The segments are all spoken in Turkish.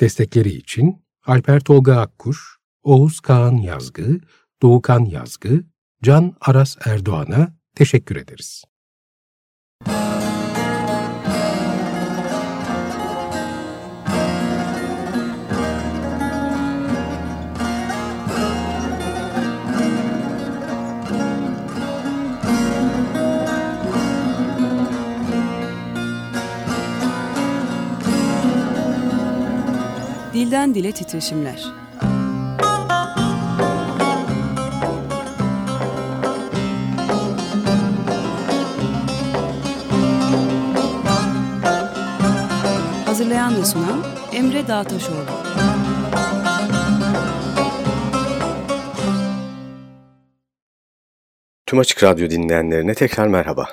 Destekleri için Alper Tolga Akkuş, Oğuz Kağan Yazgı, Doğukan Yazgı, Can Aras Erdoğan'a teşekkür ederiz. Dilden Dile Titreşimler Hazırlayan ve sunan Emre Dağtaşoğlu Tüm Açık Radyo dinleyenlerine tekrar merhaba.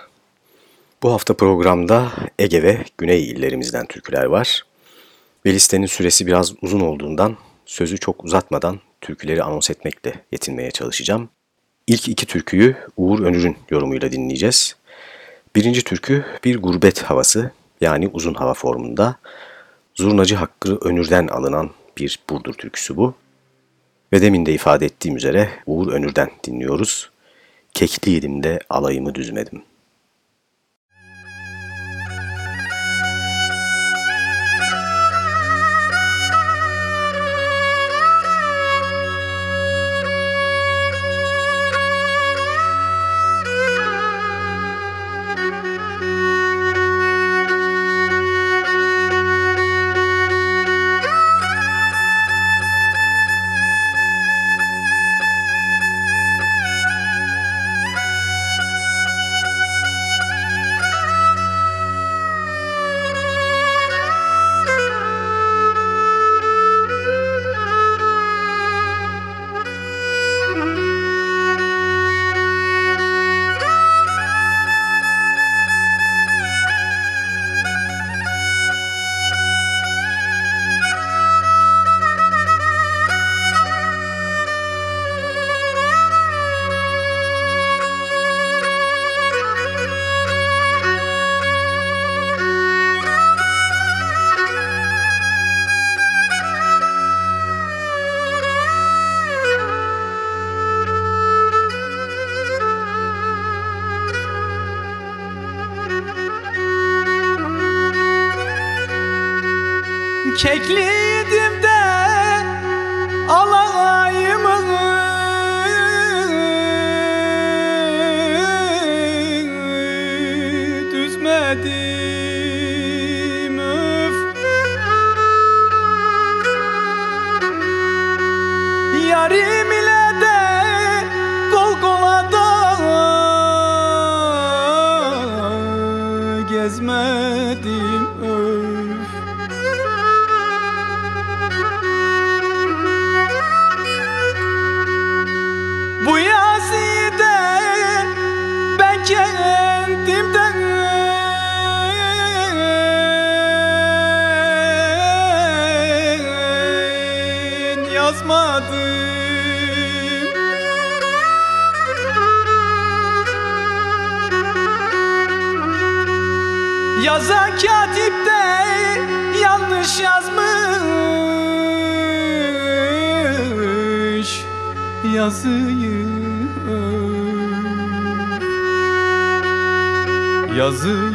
Bu hafta programda Ege ve Güney illerimizden türküler var. Ve listenin süresi biraz uzun olduğundan sözü çok uzatmadan türküleri anons etmekle yetinmeye çalışacağım. İlk iki türküyü Uğur Önür'ün yorumuyla dinleyeceğiz. Birinci türkü bir gurbet havası yani uzun hava formunda. Zurnacı Hakkı Önür'den alınan bir Burdur türküsü bu. Ve demin de ifade ettiğim üzere Uğur Önür'den dinliyoruz. Kekliydim de alayımı düzmedim.'' Kekliydim yazmadım Yazan katip de yanlış yazmış yazıyı. Yazıyı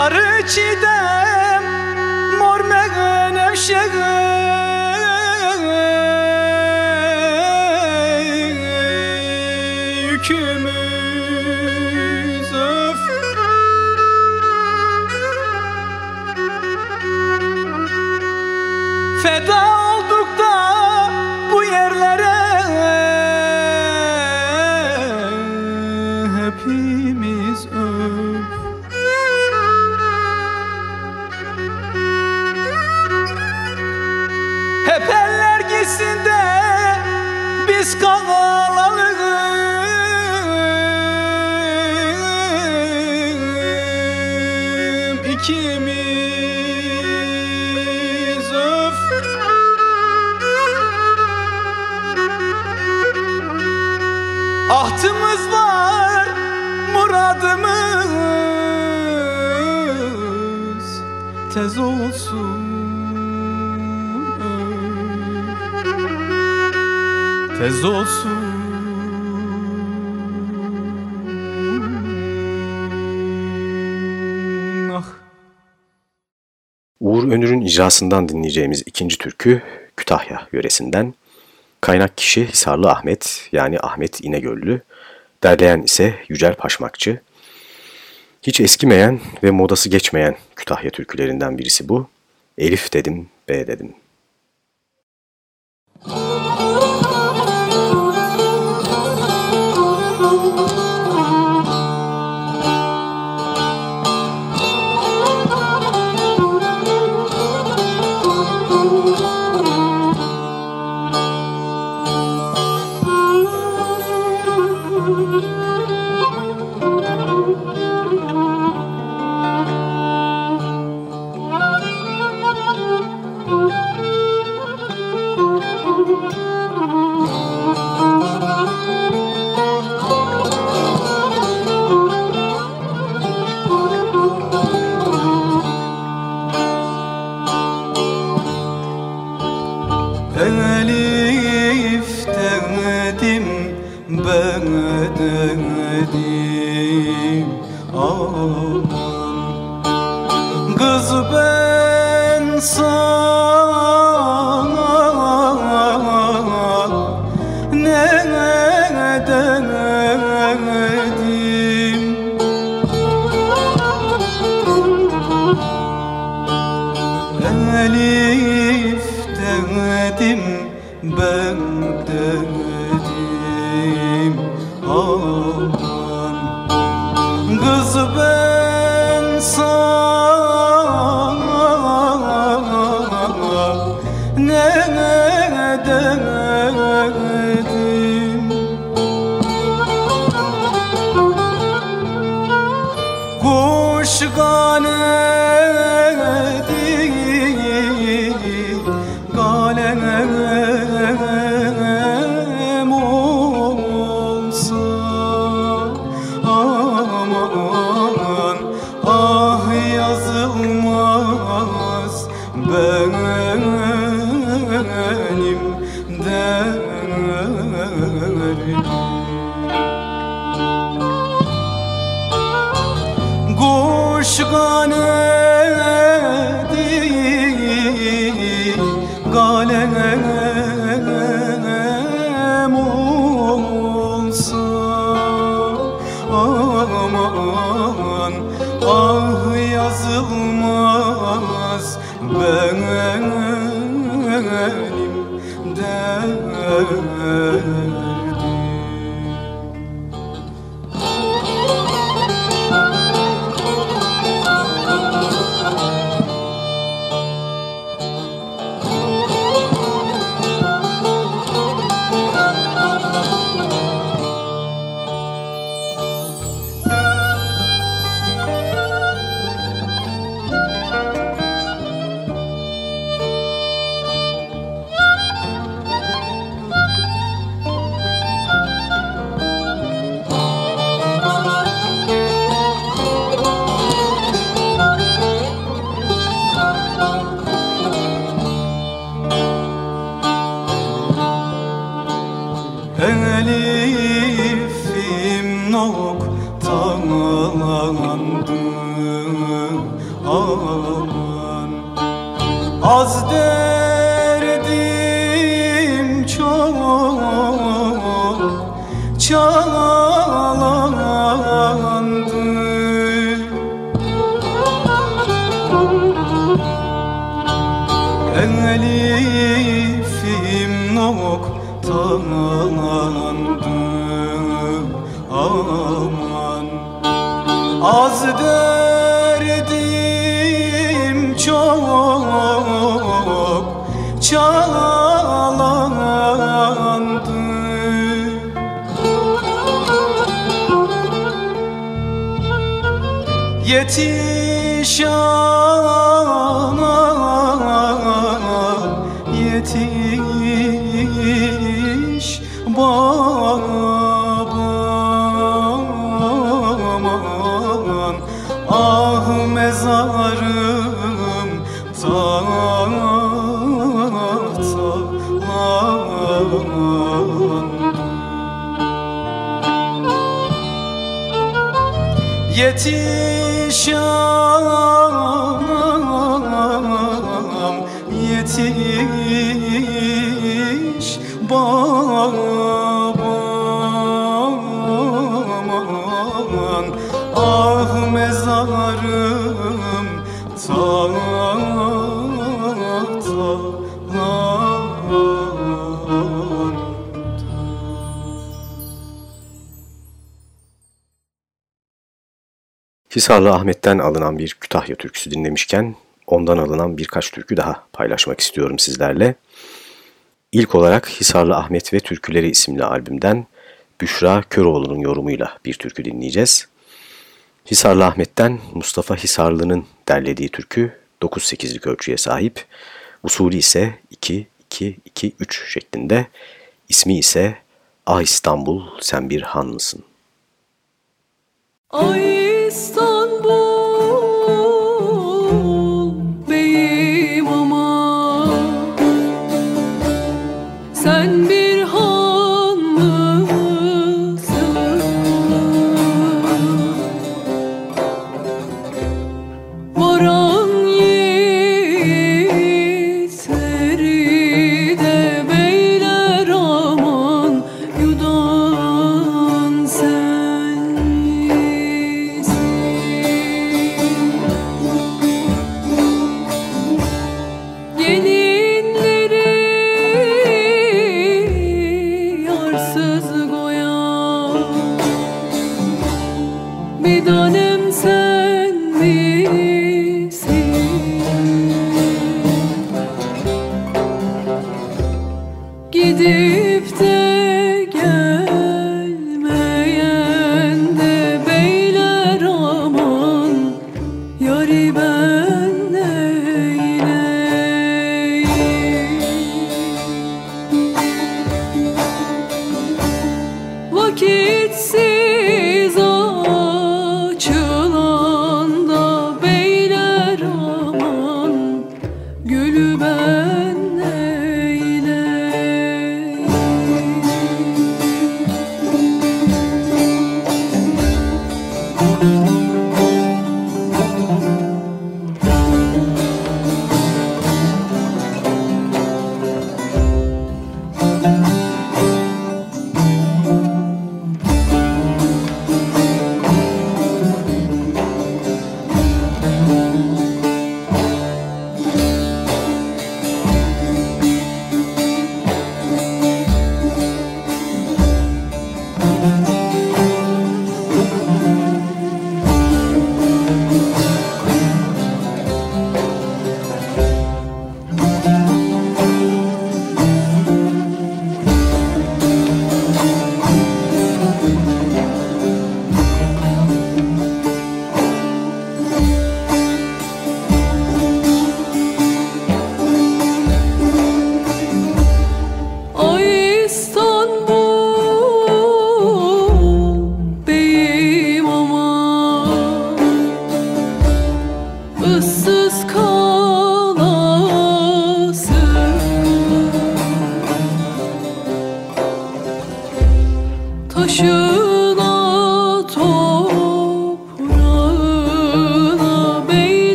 Sarı çiğdem Mor menevşe tez olsun ah Uğur Önür'ün icrasından dinleyeceğimiz ikinci türkü Kütahya yöresinden. Kaynak kişi Hisarlı Ahmet yani Ahmet İnegöllü. Derleyen ise Yücel Paşmakçı. Hiç eskimeyen ve modası geçmeyen Kütahya türkülerinden birisi bu. Elif dedim, B dedim. Çalandı. Elifim noktalandı Aman Az derdim çok Çalandı Yetiş aman Yetiş babam Ah mezarım tahtalandı Yetiş show Hisarlı Ahmet'ten alınan bir Kütahya türküsü dinlemişken ondan alınan birkaç türkü daha paylaşmak istiyorum sizlerle. İlk olarak Hisarlı Ahmet ve Türküleri isimli albümden Büşra Köroğlu'nun yorumuyla bir türkü dinleyeceğiz. Hisarlı Ahmet'ten Mustafa Hisarlı'nın derlediği türkü 9-8'lik ölçüye sahip. Usulü ise 2-2-2-3 şeklinde. İsmi ise Ah İstanbul sen bir han mısın? Ay İstanbul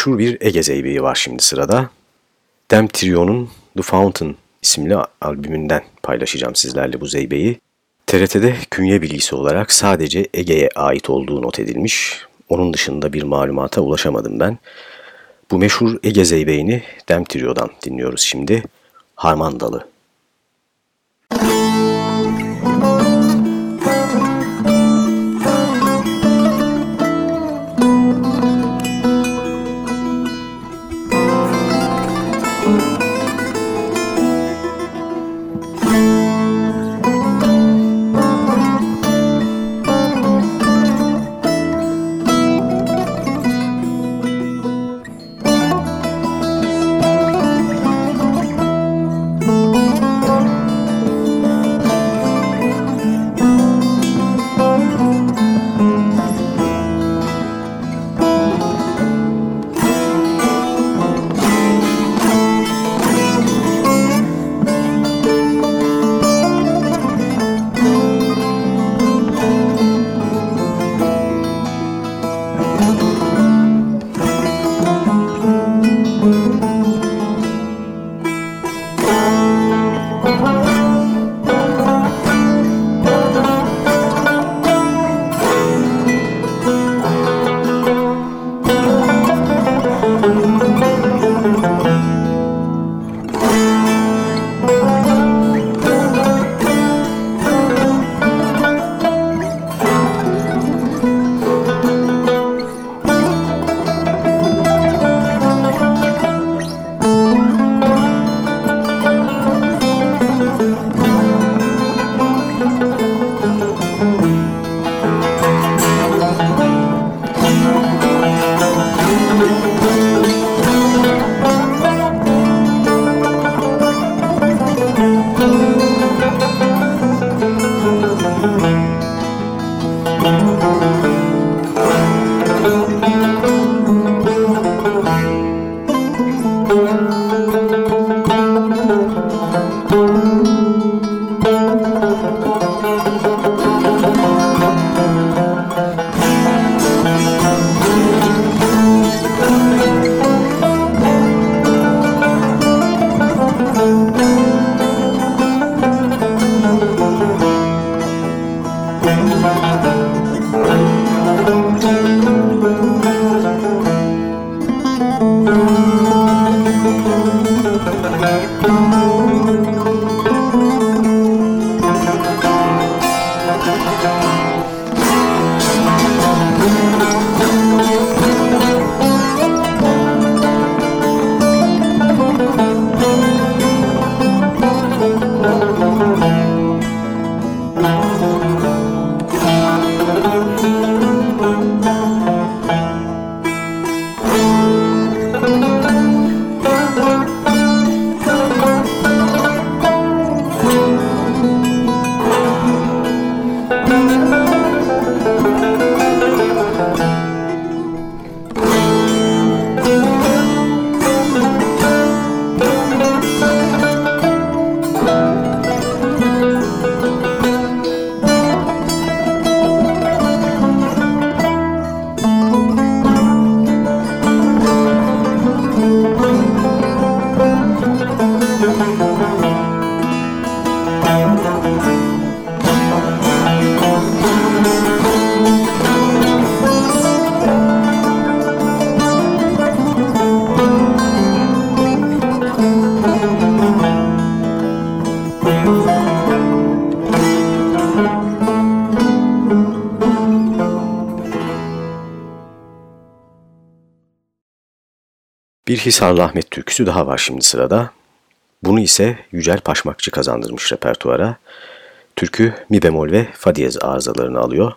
Meşhur bir Ege Zeybeği var şimdi sırada. Dem Trio'nun The Fountain isimli albümünden paylaşacağım sizlerle bu zeybeği. TRT'de künye bilgisi olarak sadece Ege'ye ait olduğu not edilmiş. Onun dışında bir malumata ulaşamadım ben. Bu meşhur Ege Zeybeğini Dem Trio'dan dinliyoruz şimdi. Harman Dalı. Bir Hisarlı Ahmet türküsü daha var şimdi sırada. Bunu ise Yücel Paşmakçı kazandırmış repertuara. Türkü mi bemol ve fa diyez arızalarını alıyor.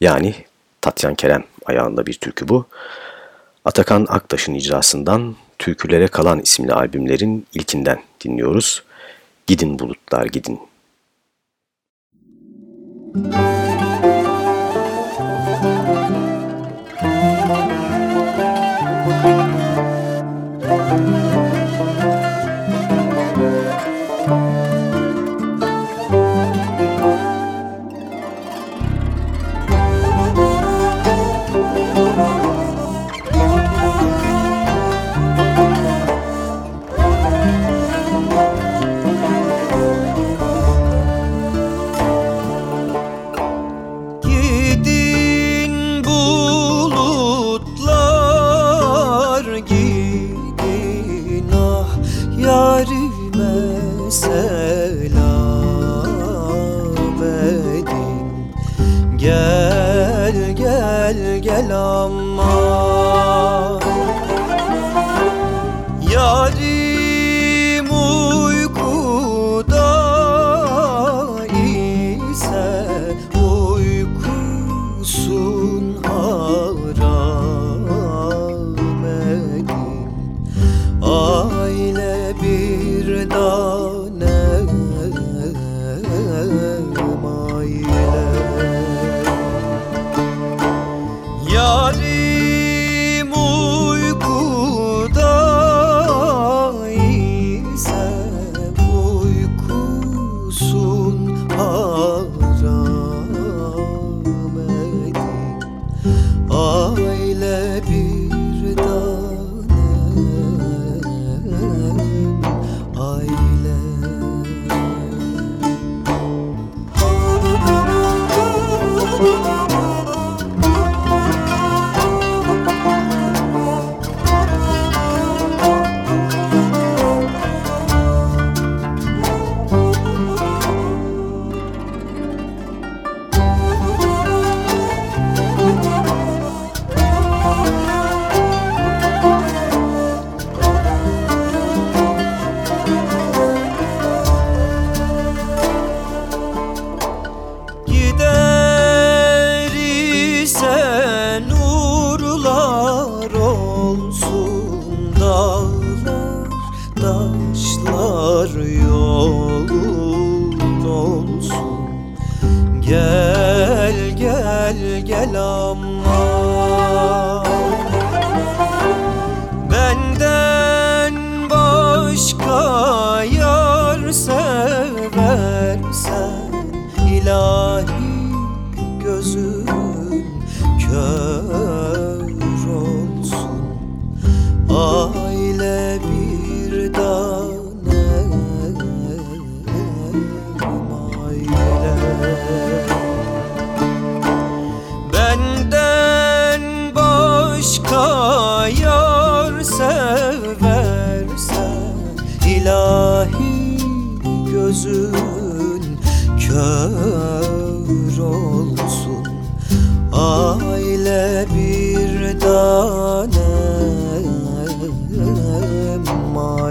Yani Tatyan Kerem ayağında bir türkü bu. Atakan Aktaş'ın icrasından Türkülere Kalan isimli albümlerin ilkinden dinliyoruz. Gidin bulutlar gidin. Müzik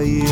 you.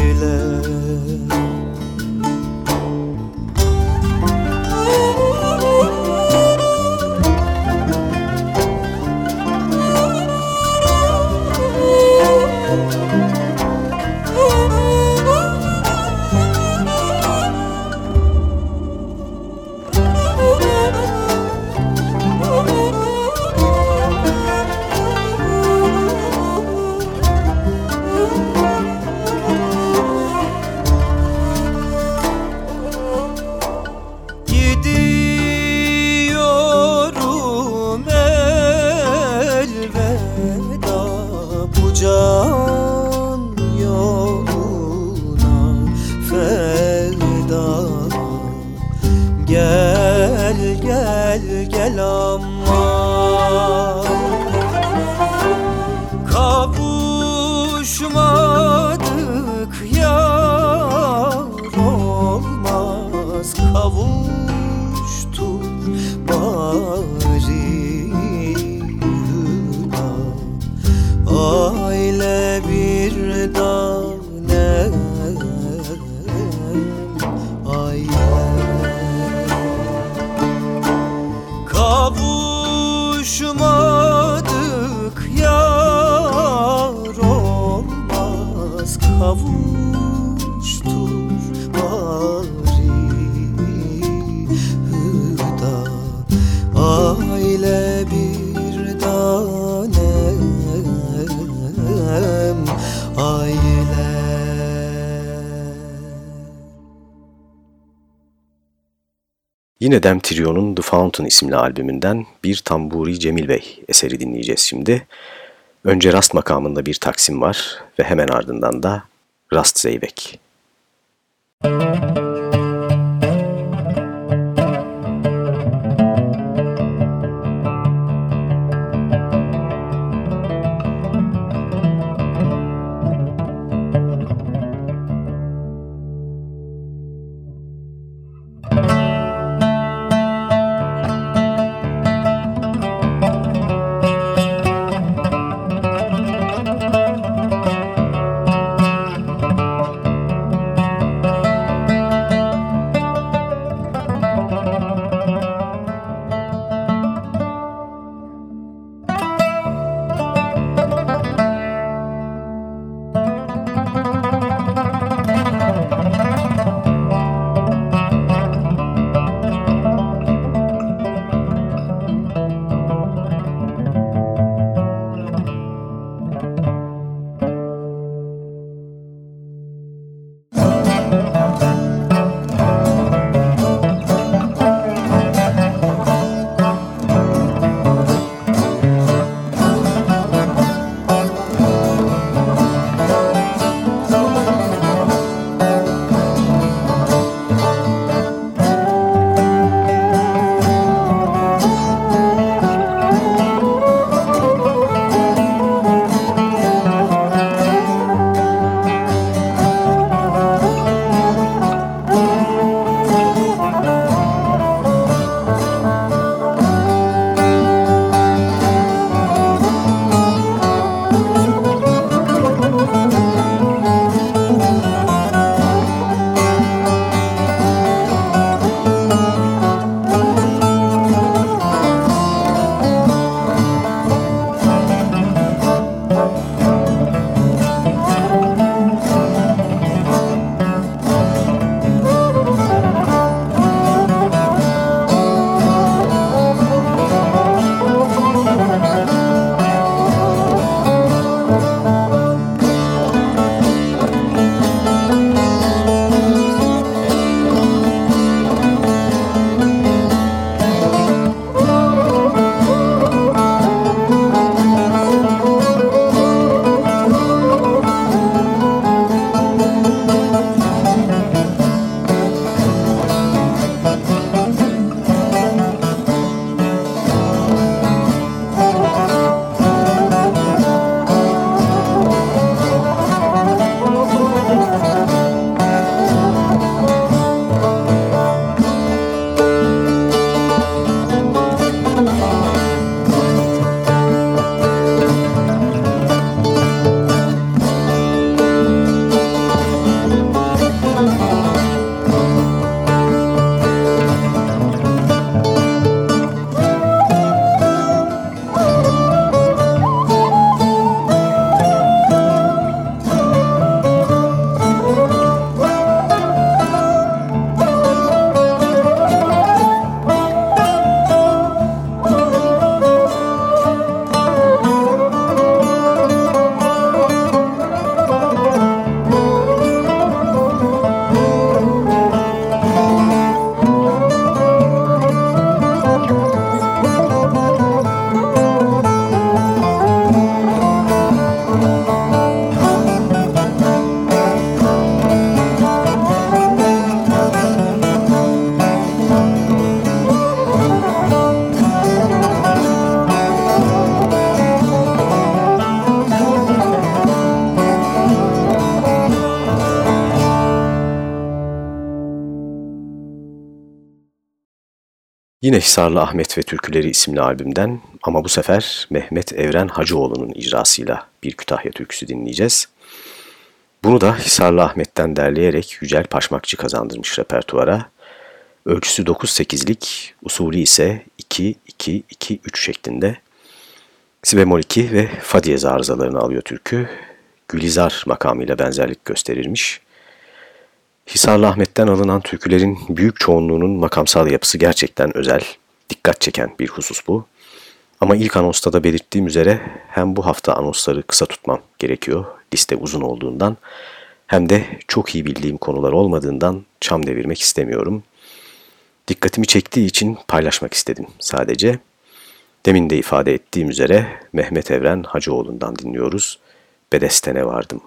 Yine Dem Trio'nun The Fountain isimli albümünden bir Tamburi Cemil Bey eseri dinleyeceğiz şimdi. Önce rast makamında bir taksim var ve hemen ardından da rast zeybek. Müzik Yine Hisarlı Ahmet ve Türküleri isimli albümden ama bu sefer Mehmet Evren Hacıoğlu'nun icrasıyla bir Kütahya türküsü dinleyeceğiz. Bunu da Hisarlı Ahmet'ten derleyerek Yücel Paşmakçı kazandırmış repertuara. Ölçüsü 9-8'lik, usulü ise 2-2-2-3 şeklinde. Si bemol 2 ve fa diyez arızalarını alıyor türkü. Gülizar makamıyla benzerlik gösterirmiş. Hisarlı Ahmet'ten alınan türkülerin büyük çoğunluğunun makamsal yapısı gerçekten özel, dikkat çeken bir husus bu. Ama ilk anosta da belirttiğim üzere hem bu hafta anonsları kısa tutmam gerekiyor, liste uzun olduğundan, hem de çok iyi bildiğim konular olmadığından çam devirmek istemiyorum. Dikkatimi çektiği için paylaşmak istedim sadece. Demin de ifade ettiğim üzere Mehmet Evren Hacıoğlu'ndan dinliyoruz. Bedestene vardım.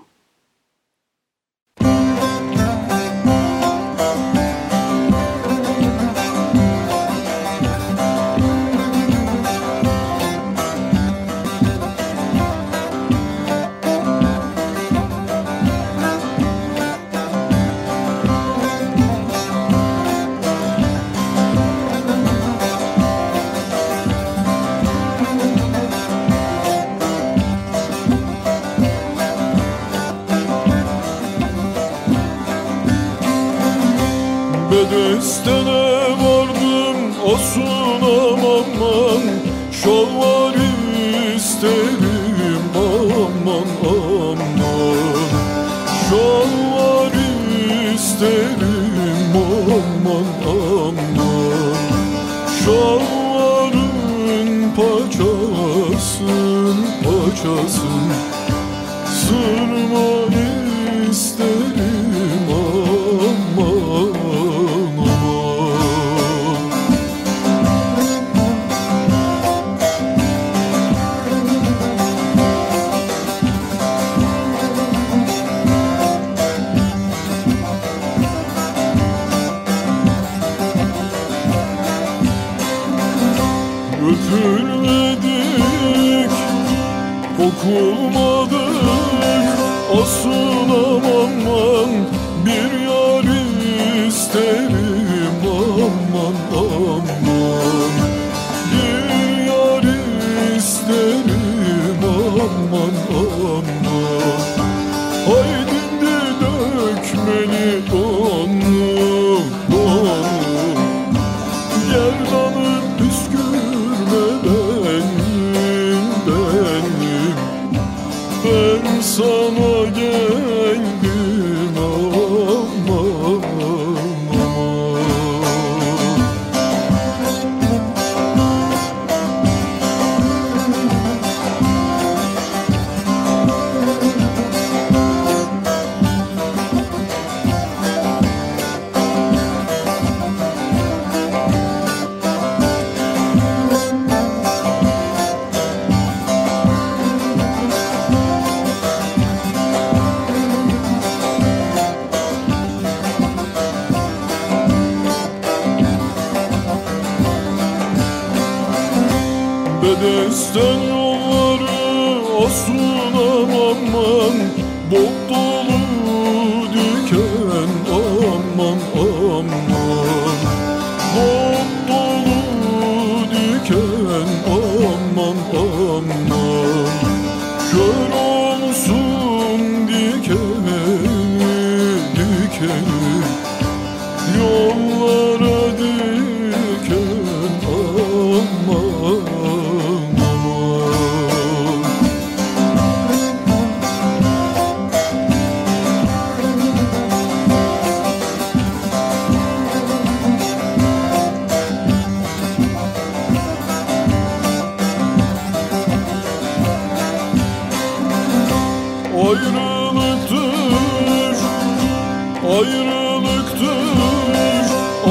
Ayrılıktır.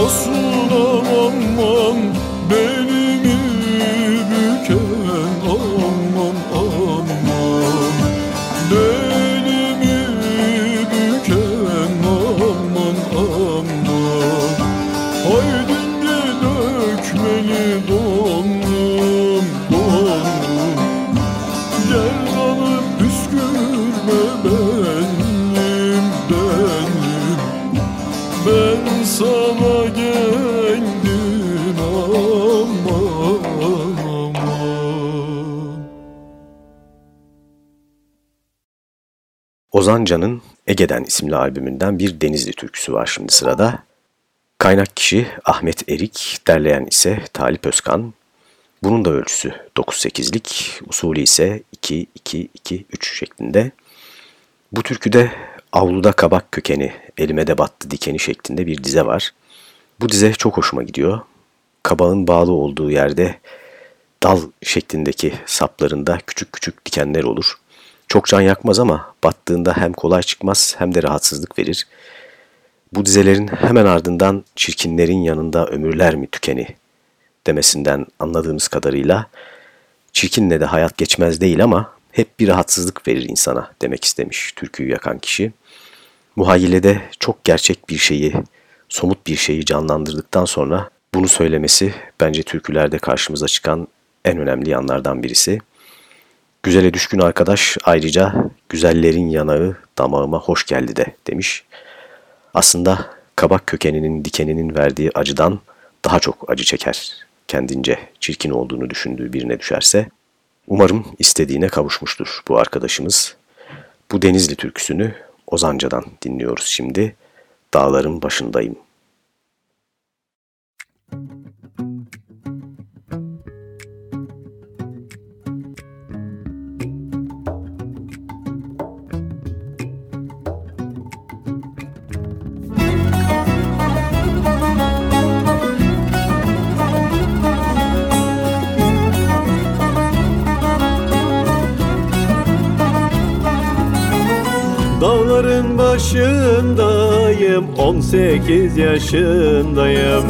Aslına Ozan Can'ın Ege'den isimli albümünden bir Denizli türküsü var şimdi sırada. Kaynak kişi Ahmet Erik, derleyen ise Talip Özkan. Bunun da ölçüsü 9-8'lik, usulü ise 2-2-2-3 şeklinde. Bu türküde avluda kabak kökeni, elime de battı dikeni şeklinde bir dize var. Bu dize çok hoşuma gidiyor. Kabağın bağlı olduğu yerde dal şeklindeki saplarında küçük küçük dikenler olur. Çok can yakmaz ama battığında hem kolay çıkmaz hem de rahatsızlık verir. Bu dizelerin hemen ardından çirkinlerin yanında ömürler mi tükeni demesinden anladığımız kadarıyla çirkinle de hayat geçmez değil ama hep bir rahatsızlık verir insana demek istemiş türküyü yakan kişi. Muhayyilede çok gerçek bir şeyi, somut bir şeyi canlandırdıktan sonra bunu söylemesi bence türkülerde karşımıza çıkan en önemli yanlardan birisi. Güzele düşkün arkadaş ayrıca güzellerin yanağı damağıma hoş geldi de demiş. Aslında kabak kökeninin dikeninin verdiği acıdan daha çok acı çeker kendince çirkin olduğunu düşündüğü birine düşerse. Umarım istediğine kavuşmuştur bu arkadaşımız. Bu Denizli türküsünü Ozanca'dan dinliyoruz şimdi. Dağların başındayım. Dağların başındayım 18 yaşındayım.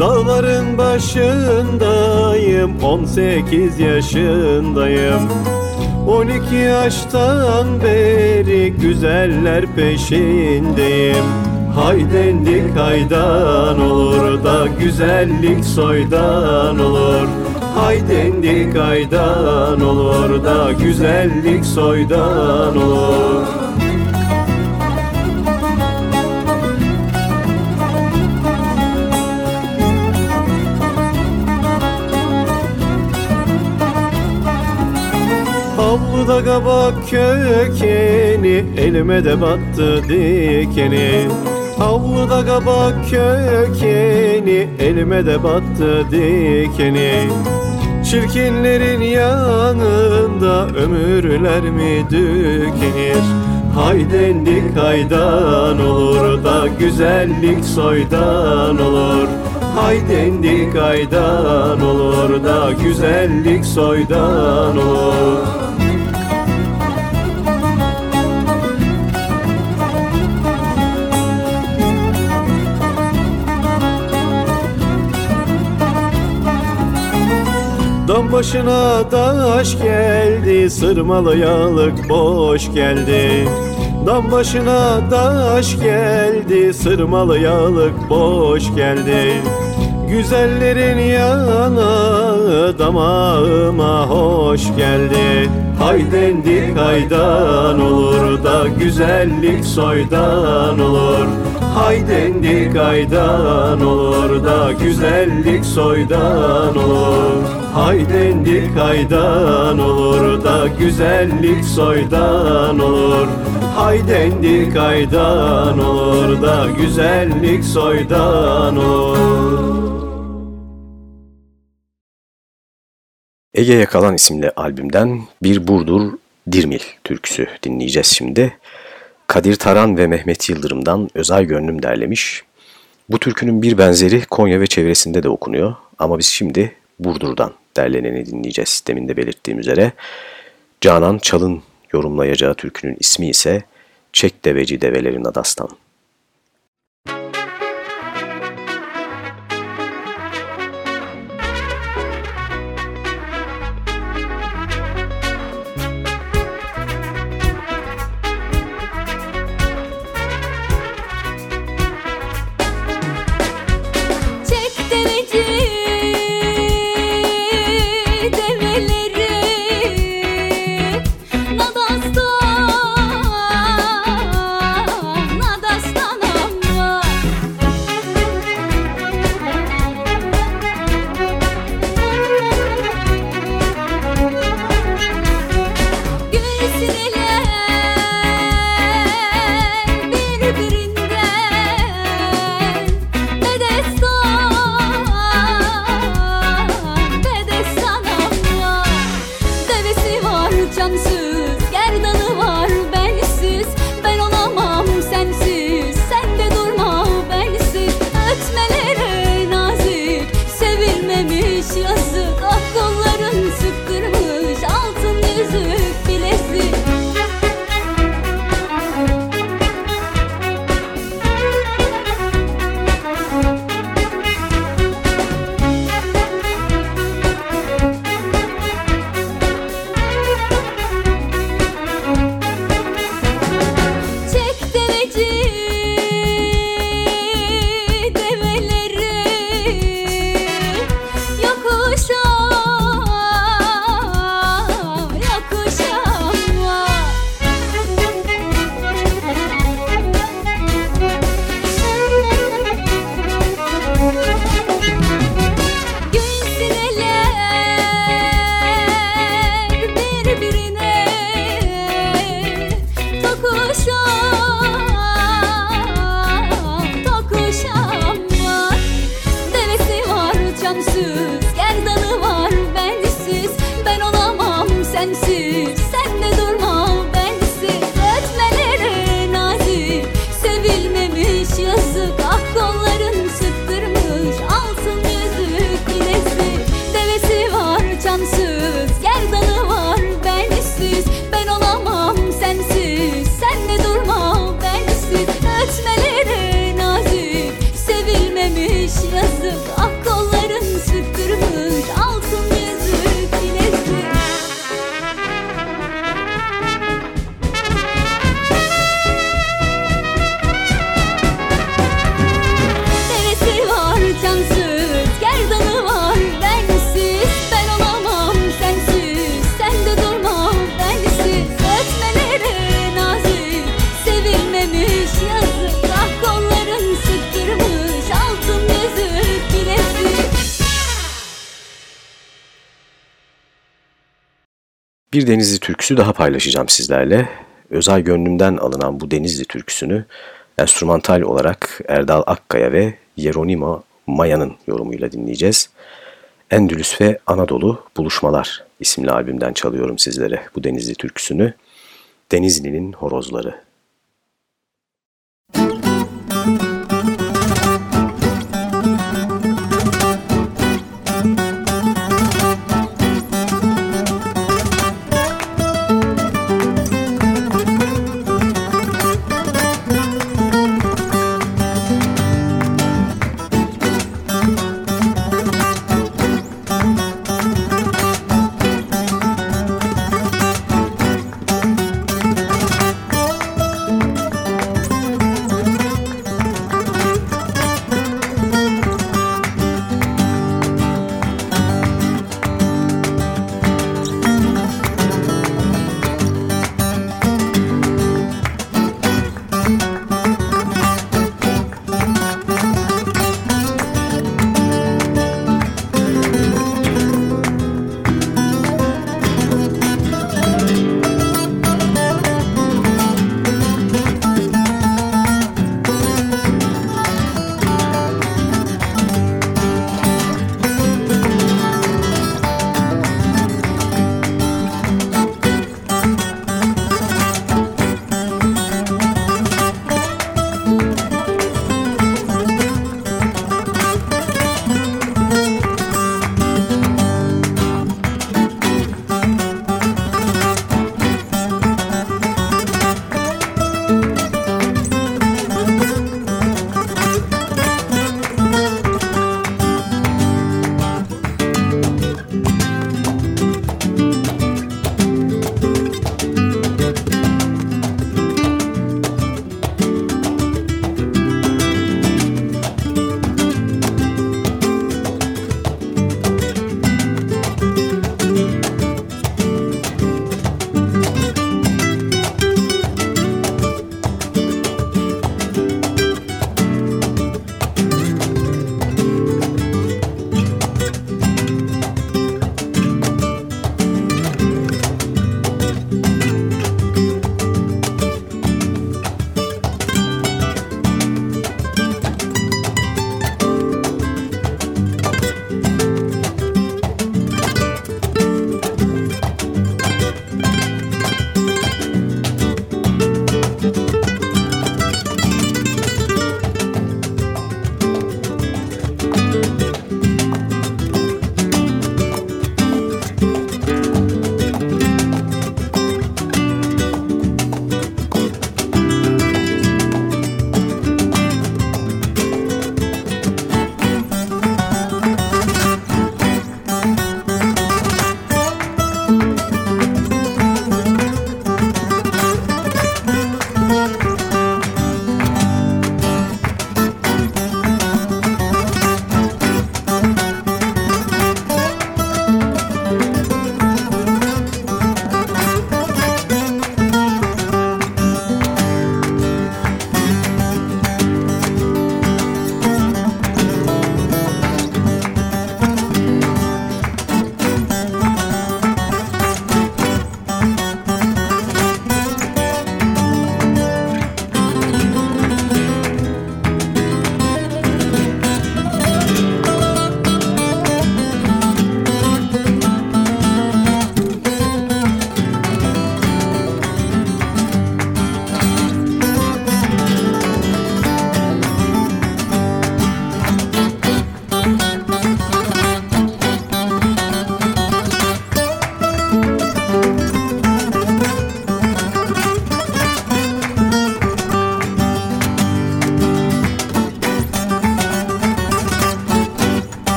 Dağların başındayım 18 yaşındayım. 12 yaştan beri güzeller peşindeyim. Haydendik haydan olur da güzellik soydan olur. Haydendik haydan olur da güzellik soydan olur Avluda kabak kökeni Elime de battı dikeni. Avluda kabak kökeni Elime de battı dikeni. Çirkinlerin yanında Ömürler mi dükenir? Haydendik haydan olur da Güzellik soydan olur. Haydendik aydan olur da güzellik soydan olur başına taş geldi, sırmalı yalık boş geldi. Dam başına taş geldi, sırmalı yalık boş geldi. Güzellerin yanağı damağıma hoş geldi. Haydendik haydan olur da güzellik soydan olur. Haydendik aydan olur da güzellik soydan olur. Haydendik aydan olur da güzellik soydan olur. Haydendik aydan olur da güzellik soydan olur. Ege'ye Kalan isimli albümden Bir Burdur Dirmil türküsü dinleyeceğiz şimdi. Kadir Taran ve Mehmet Yıldırım'dan Özel Gönlüm derlemiş. Bu türkünün bir benzeri Konya ve çevresinde de okunuyor ama biz şimdi Burdur'dan derleneni dinleyeceğiz demin de belirttiğim üzere. Canan Çal'ın yorumlayacağı türkünün ismi ise Çek Deveci Develerin Adastan. Bir Denizli türküsü daha paylaşacağım sizlerle. Özay Gönlüm'den alınan bu Denizli türküsünü enstrümantal olarak Erdal Akkaya ve Yeronimo Maya'nın yorumuyla dinleyeceğiz. Endülüs ve Anadolu Buluşmalar isimli albümden çalıyorum sizlere bu Denizli türküsünü. Denizli'nin Horozları.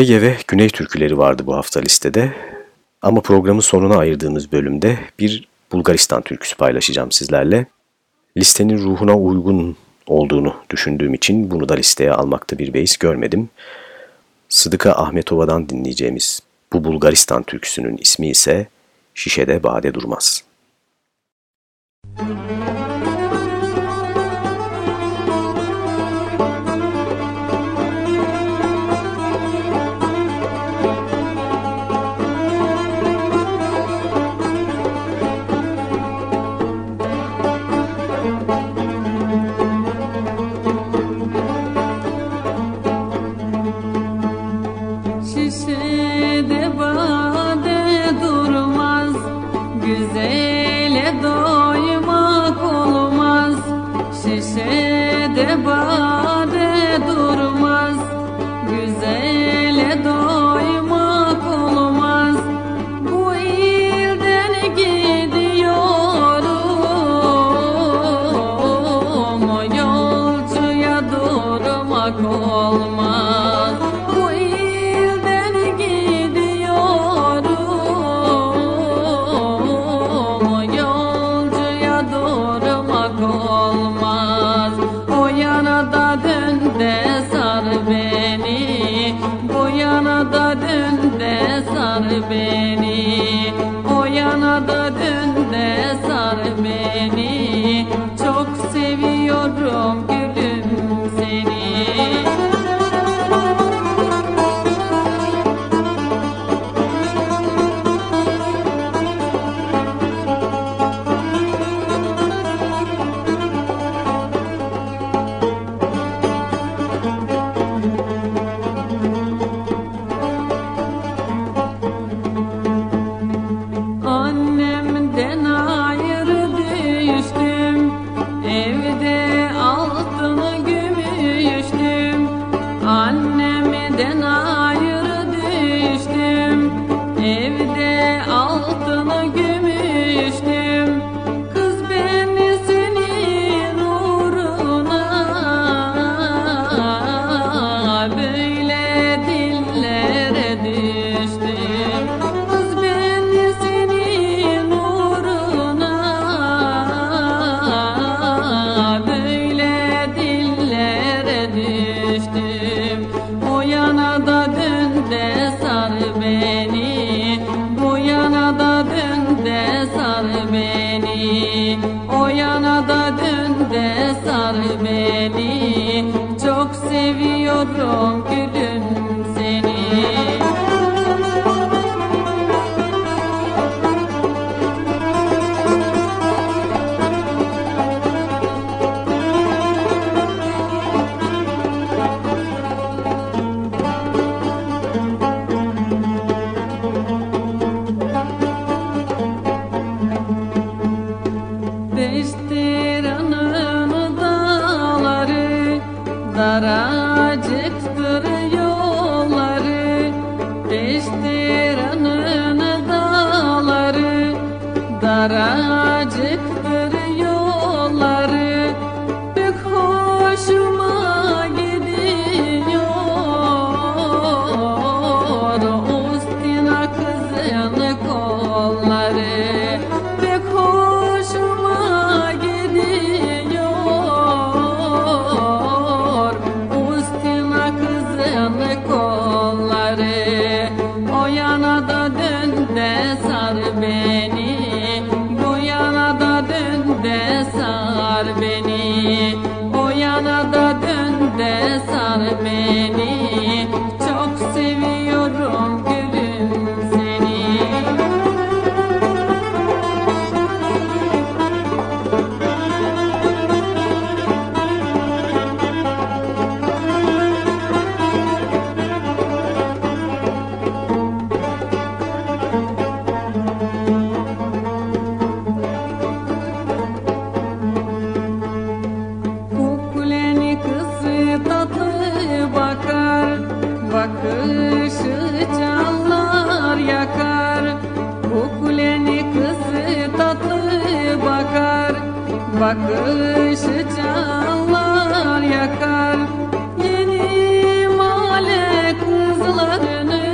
Ege ve Güney türküleri vardı bu hafta listede. Ama programın sonuna ayırdığımız bölümde bir Bulgaristan türküsü paylaşacağım sizlerle. Listenin ruhuna uygun olduğunu düşündüğüm için bunu da listeye almakta bir beis görmedim. Sıdıka Ahmetova'dan dinleyeceğimiz bu Bulgaristan türküsünün ismi ise Şişede Bade Durmaz. Müzik Kestir önünü dağları Dara bakış yakar. Yeni male kızlarını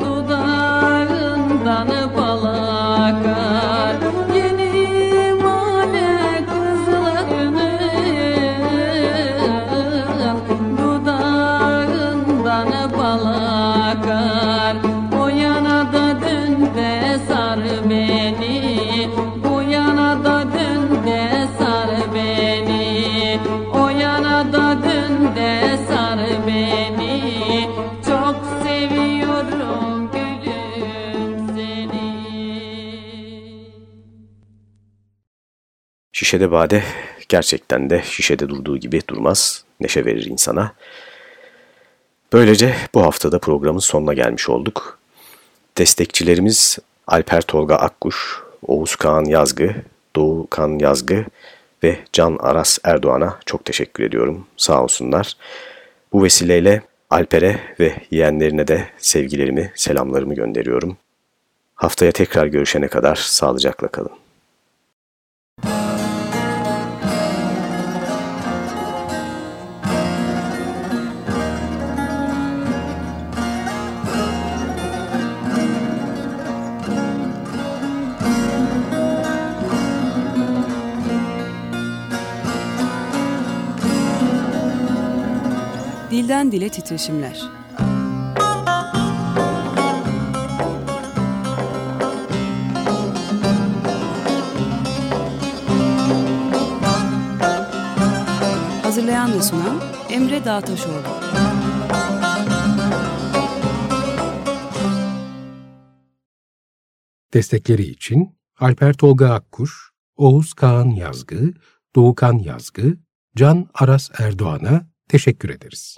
Dudağından bal Yeni male kızlarını Dudağından bal Şişede bade gerçekten de şişede durduğu gibi durmaz, neşe verir insana. Böylece bu haftada programın sonuna gelmiş olduk. Destekçilerimiz Alper Tolga Akkuş, Oğuz Kağan Yazgı, Doğu Kan Yazgı ve Can Aras Erdoğan'a çok teşekkür ediyorum. Sağ olsunlar. Bu vesileyle Alper'e ve yeğenlerine de sevgilerimi, selamlarımı gönderiyorum. Haftaya tekrar görüşene kadar sağlıcakla kalın. Dilden dile titreşimler. Hazırlayan ve sunan Emre Dağtaşoğlu. Destekleri için Alper Tolga Akkuş, Oğuz Kağan Yazgı, Doğukan Yazgı, Can Aras Erdoğan'a teşekkür ederiz.